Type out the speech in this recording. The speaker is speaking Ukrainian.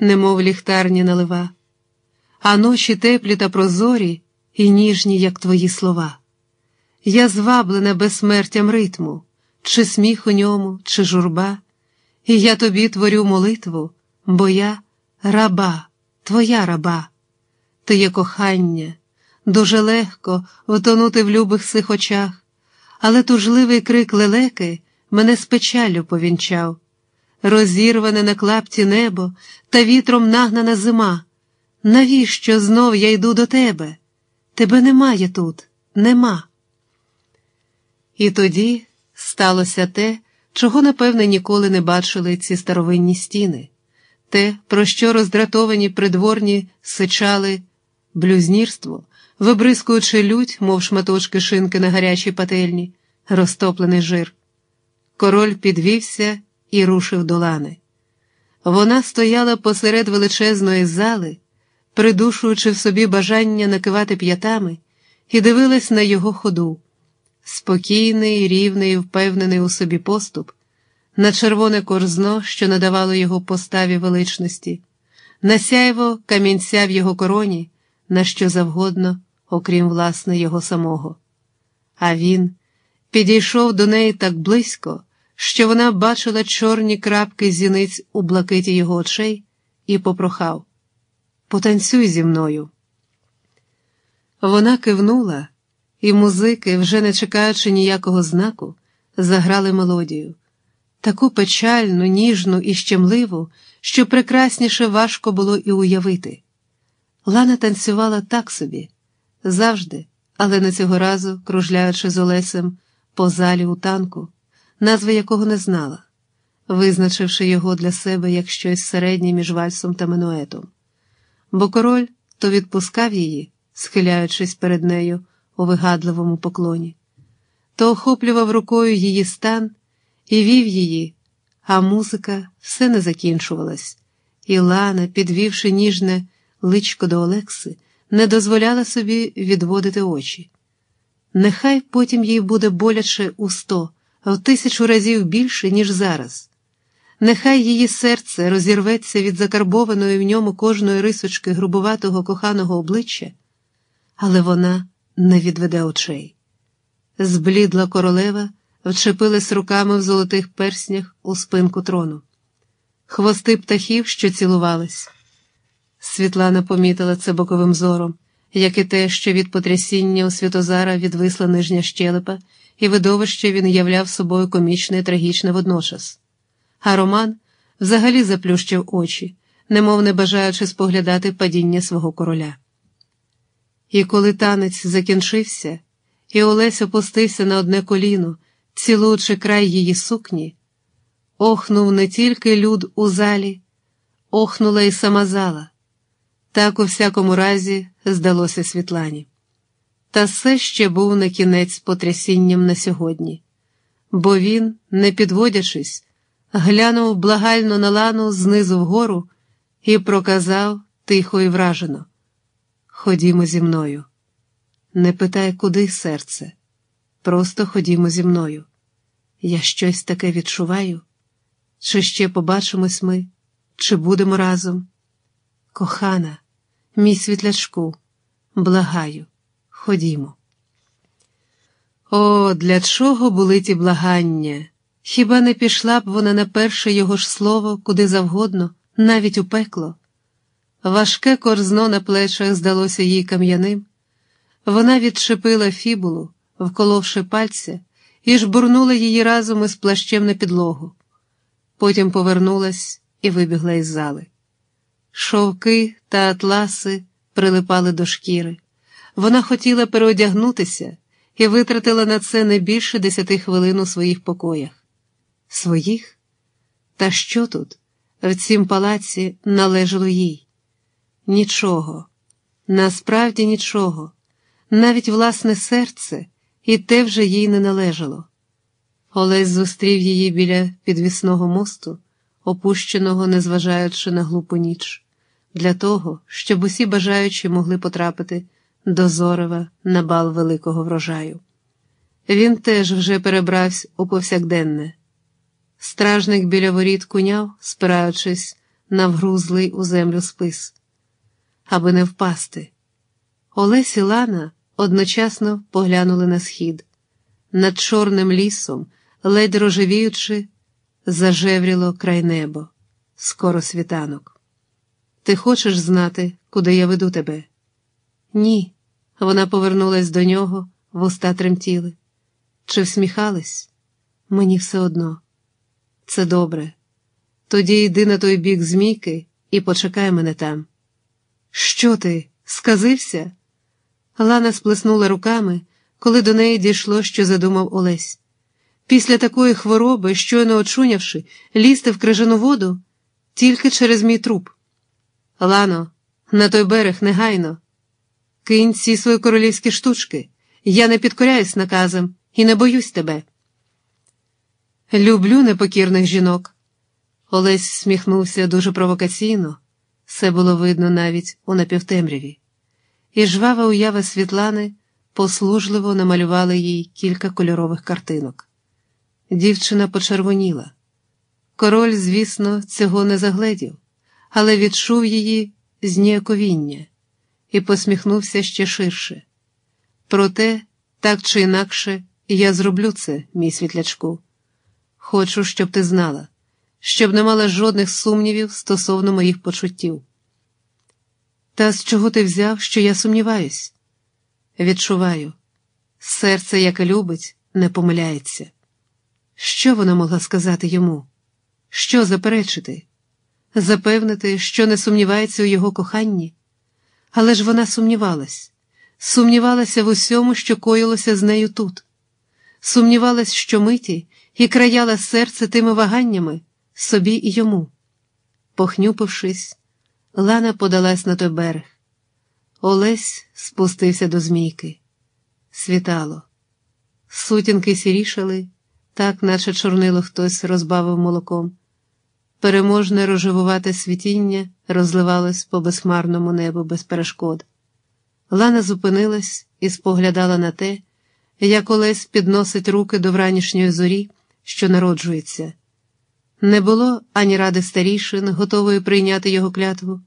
немов ліхтарні налива, а ночі теплі та прозорі і ніжні, як твої слова. Я зваблена безсмертям ритму, чи сміх у ньому, чи журба, і я тобі творю молитву, бо я раба, твоя раба, ти є кохання, дуже легко втонути в любих сих очах, але тужливий крик лелеки мене з печалю повінчав. Розірване на клапті небо та вітром нагнана зима. Навіщо знов я йду до тебе? Тебе немає тут, нема. І тоді сталося те, чого, напевне, ніколи не бачили ці старовинні стіни, те, про що роздратовані придворні сичали блюзнірство, вибризкуючи лють, мов шматочки шинки на гарячій пательні, розтоплений жир. Король підвівся і рушив до лани. Вона стояла посеред величезної зали, придушуючи в собі бажання накивати п'ятами, і дивилась на його ходу. Спокійний, рівний, впевнений у собі поступ, на червоне корзно, що надавало його поставі величності, на сяйво камінця в його короні, на що завгодно, окрім власне його самого. А він підійшов до неї так близько що вона бачила чорні крапки зіниць у блакиті його очей і попрохав Потанцюй зі мною. Вона кивнула, і музики, вже не чекаючи ніякого знаку, заграли мелодію, таку печальну, ніжну і щемливу, що прекрасніше важко було і уявити. Лана танцювала так собі, завжди, але не цього разу, кружляючи з Олесем по залі у танку назви якого не знала, визначивши його для себе як щось середнє між вальсом та минуетом. Бо король то відпускав її, схиляючись перед нею у вигадливому поклоні, то охоплював рукою її стан і вів її, а музика все не закінчувалась, і Лана, підвівши ніжне личко до Олекси, не дозволяла собі відводити очі. Нехай потім їй буде боляче у сто в тисячу разів більше, ніж зараз. Нехай її серце розірветься від закарбованої в ньому кожної рисочки грубуватого коханого обличчя, але вона не відведе очей. Зблідла королева, вчепилась руками в золотих перснях у спинку трону. Хвости птахів, що цілувались. Світлана помітила це боковим зором, як і те, що від потрясіння у Святозара відвисла нижня щелепа і видовище він являв собою комічне і трагічне водночас. А Роман взагалі заплющив очі, немов не бажаючи споглядати падіння свого короля. І коли танець закінчився, і Олесь опустився на одне коліно, цілуючи край її сукні, охнув не тільки люд у залі, охнула і сама зала. Так у всякому разі здалося Світлані. Та все ще був на кінець потрясінням на сьогодні, бо він, не підводячись, глянув благально на лану знизу вгору і проказав тихо і вражено: Ходімо зі мною. Не питай, куди серце, просто ходімо зі мною. Я щось таке відчуваю, чи ще побачимось ми, чи будемо разом. Кохана, мій світлячку, благаю. Ходімо. О, для чого були ті благання? Хіба не пішла б вона на перше його ж слово куди завгодно, навіть у пекло? Важке корзно на плечах здалося їй кам'яним. Вона відчепила фібулу, вколовши пальця, і жбурнула її разом із плащем на підлогу. Потім повернулась і вибігла із зали. Шовки та атласи прилипали до шкіри. Вона хотіла переодягнутися і витратила на це не більше десяти хвилин у своїх покоях. Своїх? Та що тут, в цім палаці, належало їй? Нічого, насправді нічого, навіть власне серце, і те вже їй не належало. Олесь зустрів її біля підвісного мосту, опущеного, незважаючи на глупу ніч, для того, щоб усі бажаючі могли потрапити до Зорева на бал великого врожаю. Він теж вже перебрався у повсякденне. Стражник біля воріт куняв, спираючись на вгрузлий у землю спис, аби не впасти. Олесь і Лана одночасно поглянули на схід. Над чорним лісом, ледь рожевіючи, зажевріло край небо, скоро світанок. Ти хочеш знати, куди я веду тебе? Ні. Вона повернулась до нього, вуста тремтіли. Чи всміхались? Мені все одно. Це добре. Тоді йди на той бік змійки і почекай мене там. Що ти? Сказився? Лана сплеснула руками, коли до неї дійшло, що задумав Олесь. Після такої хвороби, щойно очунявши, лізти в крижану воду тільки через мій труп. Лано, на той берег негайно. Кинь ці свої королівські штучки. Я не підкоряюсь наказам і не боюсь тебе. Люблю непокірних жінок. Олесь сміхнувся дуже провокаційно, все було видно навіть у напівтемряві, і жвава уява Світлани послужливо намалювала їй кілька кольорових картинок. Дівчина почервоніла. Король, звісно, цього не загледів, але відчув її зніяковіння і посміхнувся ще ширше. Проте, так чи інакше, я зроблю це, мій світлячку. Хочу, щоб ти знала, щоб не мала жодних сумнівів стосовно моїх почуттів. Та з чого ти взяв, що я сумніваюсь? Відчуваю, серце, яке любить, не помиляється. Що вона могла сказати йому? Що заперечити? Запевнити, що не сумнівається у його коханні? Але ж вона сумнівалась, сумнівалася в усьому, що коїлося з нею тут, сумнівалась, що миті і краяла серце тими ваганнями собі і йому. Похнюпившись, Лана подалась на той берег. Олесь спустився до змійки. Світало. Сутінки сірішали, так, наче чорнило хтось розбавив молоком. Переможне рожевувате світіння розливалось по безхмарному небу без перешкод. Лана зупинилась і споглядала на те, як Олесь підносить руки до вранішньої зорі, що народжується. Не було ані ради старішин, готової прийняти його клятву.